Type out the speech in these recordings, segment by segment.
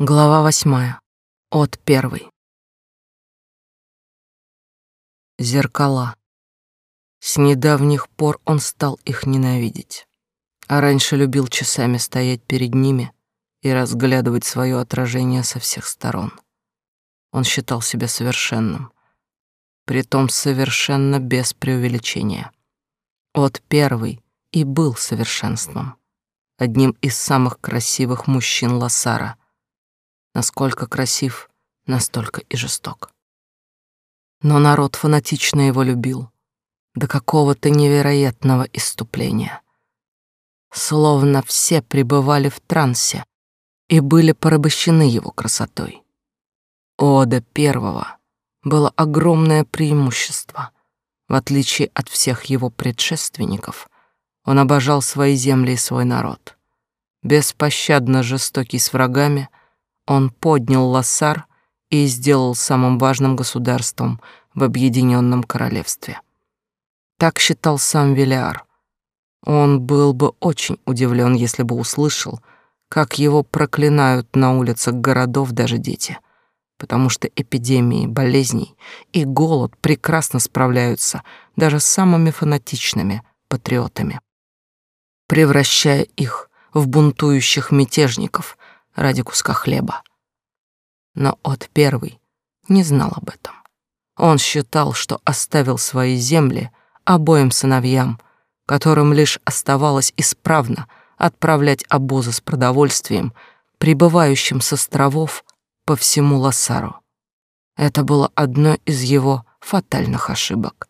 Глава восьмая. От первой. Зеркала. С недавних пор он стал их ненавидеть. А раньше любил часами стоять перед ними и разглядывать свое отражение со всех сторон. Он считал себя совершенным, притом совершенно без преувеличения. От первый и был совершенством, одним из самых красивых мужчин Лассара — Насколько красив, настолько и жесток. Но народ фанатично его любил до какого-то невероятного иступления. Словно все пребывали в трансе и были порабощены его красотой. Ода первого было огромное преимущество. В отличие от всех его предшественников, он обожал свои земли и свой народ. Беспощадно жестокий с врагами, он поднял Лассар и сделал самым важным государством в Объединенном Королевстве. Так считал сам Велиар. Он был бы очень удивлен, если бы услышал, как его проклинают на улицах городов даже дети, потому что эпидемии, болезней и голод прекрасно справляются даже с самыми фанатичными патриотами, превращая их в бунтующих мятежников, ради куска хлеба. Но от первый не знал об этом. Он считал, что оставил свои земли обоим сыновьям, которым лишь оставалось исправно отправлять обозы с продовольствием, прибывающим с островов по всему Лассару. Это было одной из его фатальных ошибок.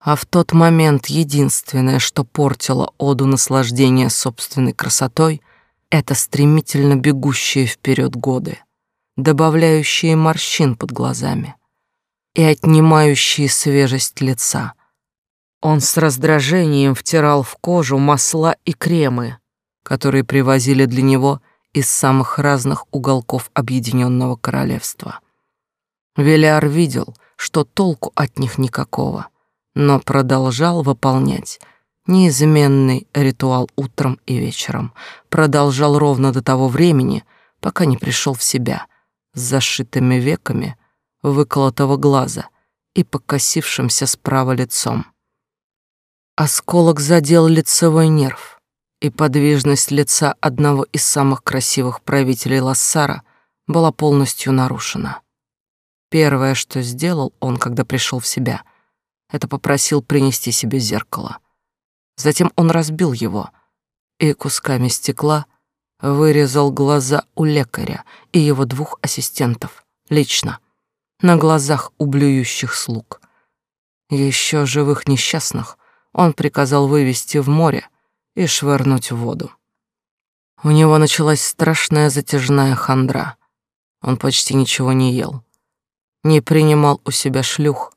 А в тот момент единственное, что портило Оду наслаждение собственной красотой — это стремительно бегущие вперед годы, добавляющие морщин под глазами и отнимающие свежесть лица. Он с раздражением втирал в кожу масла и кремы, которые привозили для него из самых разных уголков Объединенного Королевства. Велиар видел, что толку от них никакого, но продолжал выполнять неизменный ритуал утром и вечером. Продолжал ровно до того времени, пока не пришел в себя, с зашитыми веками выколотого глаза и покосившимся справа лицом. Осколок задел лицевой нерв, и подвижность лица одного из самых красивых правителей Лассара была полностью нарушена. Первое, что сделал он, когда пришел в себя, это попросил принести себе зеркало — Затем он разбил его и кусками стекла вырезал глаза у лекаря и его двух ассистентов лично, на глазах у блюющих слуг. Еще живых несчастных он приказал вывести в море и швырнуть в воду. У него началась страшная затяжная хандра. Он почти ничего не ел, не принимал у себя шлюх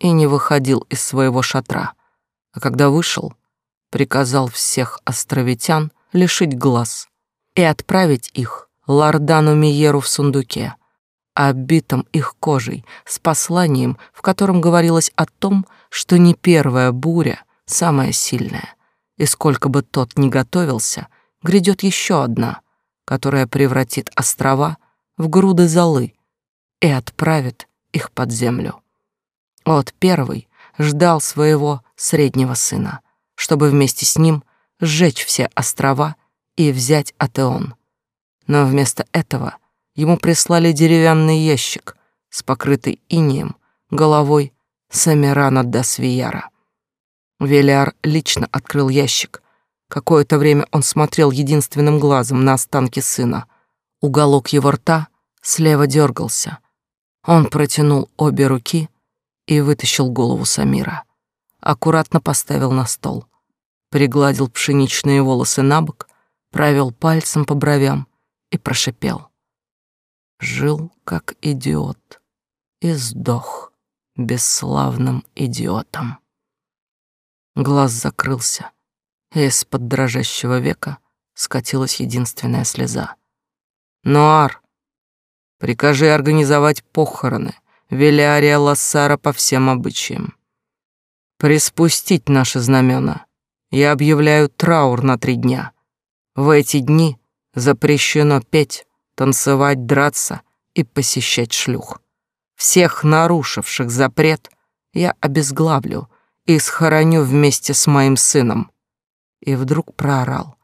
и не выходил из своего шатра. А когда вышел, приказал всех островитян лишить глаз и отправить их Лордану Миеру в сундуке, оббитом их кожей, с посланием, в котором говорилось о том, что не первая буря самая сильная, и сколько бы тот ни готовился, грядет еще одна, которая превратит острова в груды золы и отправит их под землю. Вот первый ждал своего среднего сына, чтобы вместе с ним сжечь все острова и взять Атеон. Но вместо этого ему прислали деревянный ящик с покрытой инеем головой Самирана Дасвияра. Велиар лично открыл ящик. Какое-то время он смотрел единственным глазом на останки сына. Уголок его рта слева дергался. Он протянул обе руки и вытащил голову Самира аккуратно поставил на стол, пригладил пшеничные волосы на бок, провел пальцем по бровям и прошипел. Жил как идиот и сдох бесславным идиотом. Глаз закрылся, и из-под дрожащего века скатилась единственная слеза. «Нуар, прикажи организовать похороны Велиария Лассара по всем обычаям приспустить наши знамена. Я объявляю траур на три дня. В эти дни запрещено петь, танцевать, драться и посещать шлюх. Всех нарушивших запрет я обезглавлю и схороню вместе с моим сыном. И вдруг проорал.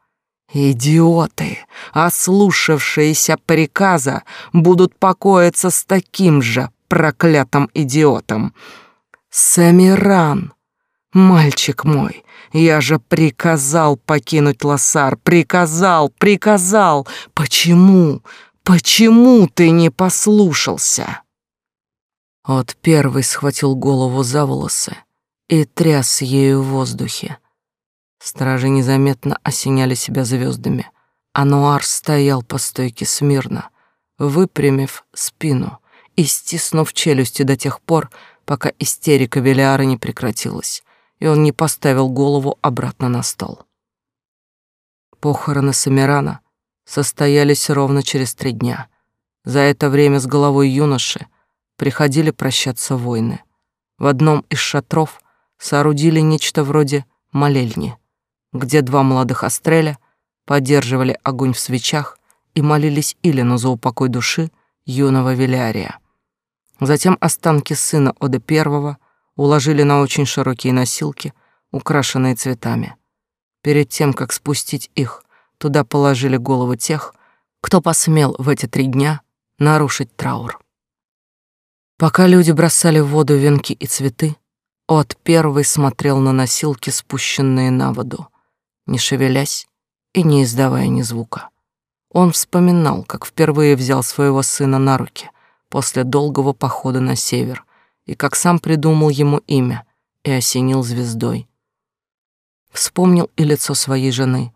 Идиоты, ослушавшиеся приказа, будут покоиться с таким же проклятым идиотом. Самиран, мальчик мой, я же приказал покинуть Лосар, приказал, приказал. Почему, почему ты не послушался? Вот первый схватил голову за волосы и тряс ею в воздухе. Стражи незаметно осеняли себя звездами. Ануар стоял по стойке смирно, выпрямив спину и стиснув челюсти до тех пор, пока истерика Велиара не прекратилась, и он не поставил голову обратно на стол. Похороны Самирана состоялись ровно через три дня. За это время с головой юноши приходили прощаться воины. В одном из шатров соорудили нечто вроде молельни, где два молодых астреля поддерживали огонь в свечах и молились Илину за упокой души юного Велиария. Затем останки сына Ода Первого уложили на очень широкие носилки, украшенные цветами. Перед тем, как спустить их, туда положили головы тех, кто посмел в эти три дня нарушить траур. Пока люди бросали в воду венки и цветы, от первый смотрел на носилки, спущенные на воду, не шевелясь и не издавая ни звука. Он вспоминал, как впервые взял своего сына на руки после долгого похода на север, и как сам придумал ему имя и осенил звездой. Вспомнил и лицо своей жены,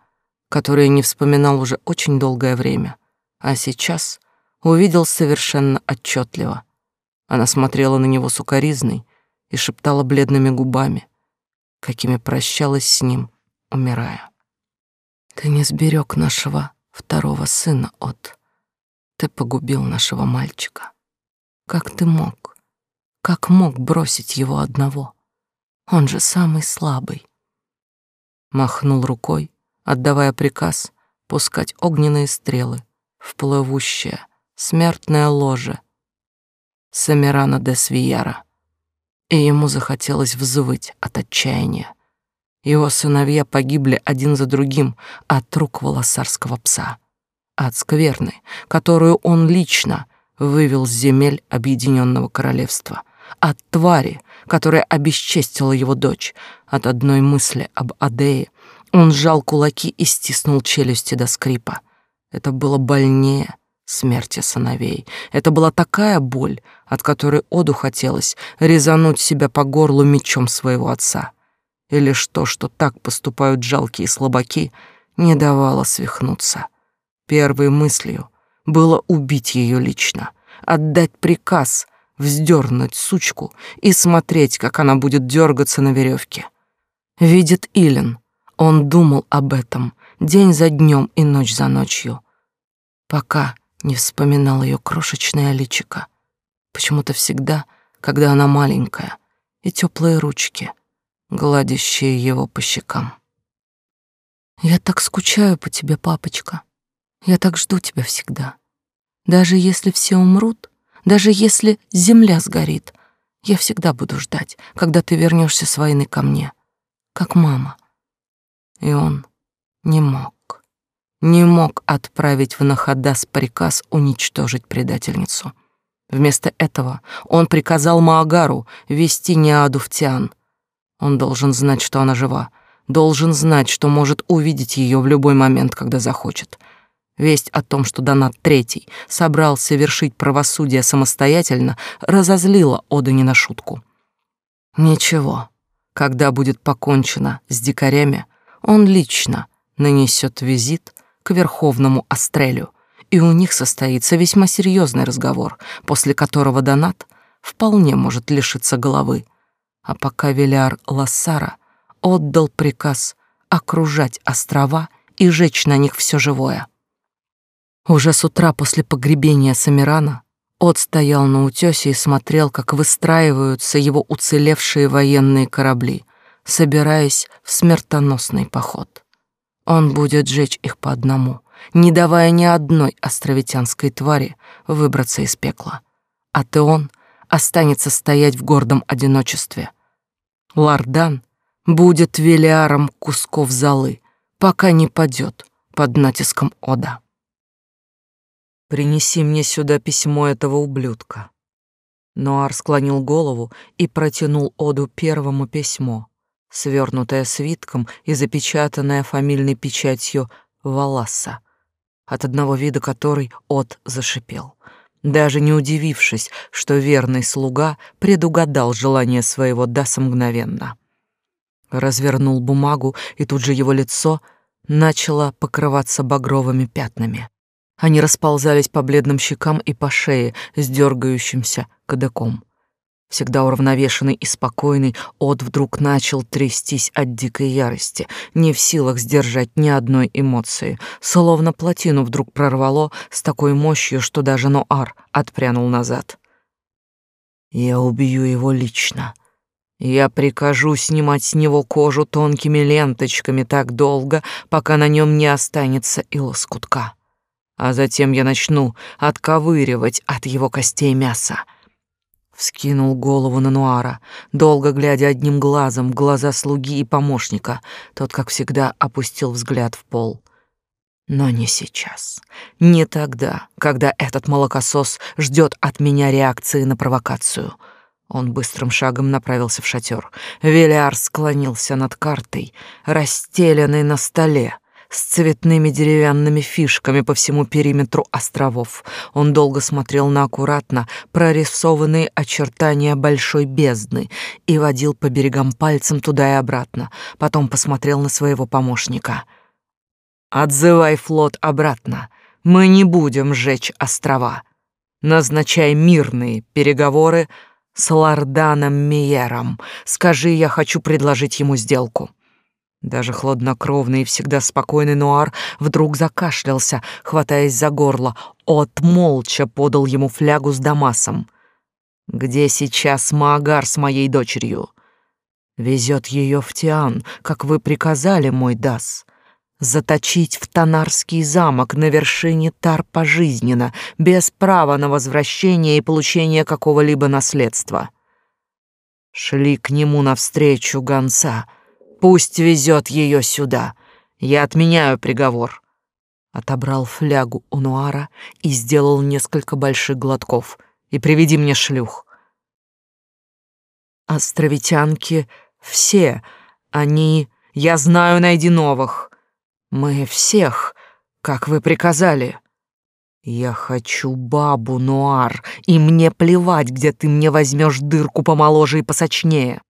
которое не вспоминал уже очень долгое время, а сейчас увидел совершенно отчетливо — она смотрела на него сукоризной и шептала бледными губами, какими прощалась с ним, умирая. «Ты не сберег нашего второго сына от... Ты погубил нашего мальчика. Как ты мог? Как мог бросить его одного? Он же самый слабый». Махнул рукой, отдавая приказ пускать огненные стрелы в плывущее смертное ложе Самирана де Свияра, и ему захотелось взвыть от отчаяния. Его сыновья погибли один за другим от рук волосарского пса, от скверны, которую он лично вывел с земель Объединенного Королевства, от твари, которая обесчестила его дочь, от одной мысли об Адее. Он сжал кулаки и стиснул челюсти до скрипа. Это было больнее, смерти сыновей. Это была такая боль, от которой Оду хотелось резануть себя по горлу мечом своего отца. И лишь то, что так поступают жалкие слабаки, не давало свихнуться. Первой мыслью было убить ее лично, отдать приказ вздернуть сучку и смотреть, как она будет дергаться на веревке. Видит Илен, он думал об этом день за днем и ночь за ночью, пока не вспоминал ее крошечное личико. Почему-то всегда, когда она маленькая, и теплые ручки, гладящие его по щекам. Я так скучаю по тебе, папочка. Я так жду тебя всегда. Даже если все умрут, даже если земля сгорит, я всегда буду ждать, когда ты вернешься с войны ко мне, как мама. И он не мог не мог отправить в Нахадас приказ уничтожить предательницу. Вместо этого он приказал Маагару вести Неаду в Тиан. Он должен знать, что она жива, должен знать, что может увидеть ее в любой момент, когда захочет. Весть о том, что Донат Третий собрался вершить правосудие самостоятельно, разозлила не на шутку. Ничего, когда будет покончено с дикарями, он лично нанесет визит к Верховному Астрелю, и у них состоится весьма серьезный разговор, после которого Донат вполне может лишиться головы. А пока Велиар Лассара отдал приказ окружать острова и жечь на них все живое. Уже с утра после погребения Самирана От стоял на утёсе и смотрел, как выстраиваются его уцелевшие военные корабли, собираясь в смертоносный поход. Он будет жечь их по одному, не давая ни одной островитянской твари выбраться из пекла. А Теон останется стоять в гордом одиночестве. Лардан будет велиаром кусков золы, пока не падет под натиском Ода. «Принеси мне сюда письмо этого ублюдка». Ноар склонил голову и протянул Оду первому письмо, свернутое свитком и запечатанное фамильной печатью Валаса, от одного вида которой Од зашипел, даже не удивившись, что верный слуга предугадал желание своего Даса мгновенно. Развернул бумагу, и тут же его лицо начало покрываться багровыми пятнами. Они расползались по бледным щекам и по шее с дергающимся кадыком. Всегда уравновешенный и спокойный, От вдруг начал трястись от дикой ярости, не в силах сдержать ни одной эмоции, словно плотину вдруг прорвало с такой мощью, что даже Ноар отпрянул назад. «Я убью его лично», я прикажу снимать с него кожу тонкими ленточками так долго, пока на нем не останется и лоскутка. А затем я начну отковыривать от его костей мясо. Вскинул голову на Нуара, долго глядя одним глазом в глаза слуги и помощника. Тот, как всегда, опустил взгляд в пол. Но не сейчас. Не тогда, когда этот молокосос ждет от меня реакции на провокацию — он быстрым шагом направился в шатер. Велиар склонился над картой, расстеленной на столе, с цветными деревянными фишками по всему периметру островов. Он долго смотрел на аккуратно прорисованные очертания большой бездны и водил по берегам пальцем туда и обратно. Потом посмотрел на своего помощника. «Отзывай флот обратно. Мы не будем сжечь острова. Назначай мирные переговоры с Лорданом Миером. Скажи, я хочу предложить ему сделку». Даже хладнокровный и всегда спокойный Нуар вдруг закашлялся, хватаясь за горло. От молча подал ему флягу с Дамасом. «Где сейчас Маагар с моей дочерью?» «Везет ее в Тиан, как вы приказали, мой Дас заточить в Танарский замок на вершине Тар пожизненно, без права на возвращение и получение какого-либо наследства. Шли к нему навстречу гонца. Пусть везет ее сюда. Я отменяю приговор. Отобрал флягу у Нуара и сделал несколько больших глотков. И приведи мне шлюх. Островитянки все, они... Я знаю, найди новых. Мы всех, как вы приказали. Я хочу бабу, Нуар, и мне плевать, где ты мне возьмешь дырку помоложе и посочнее.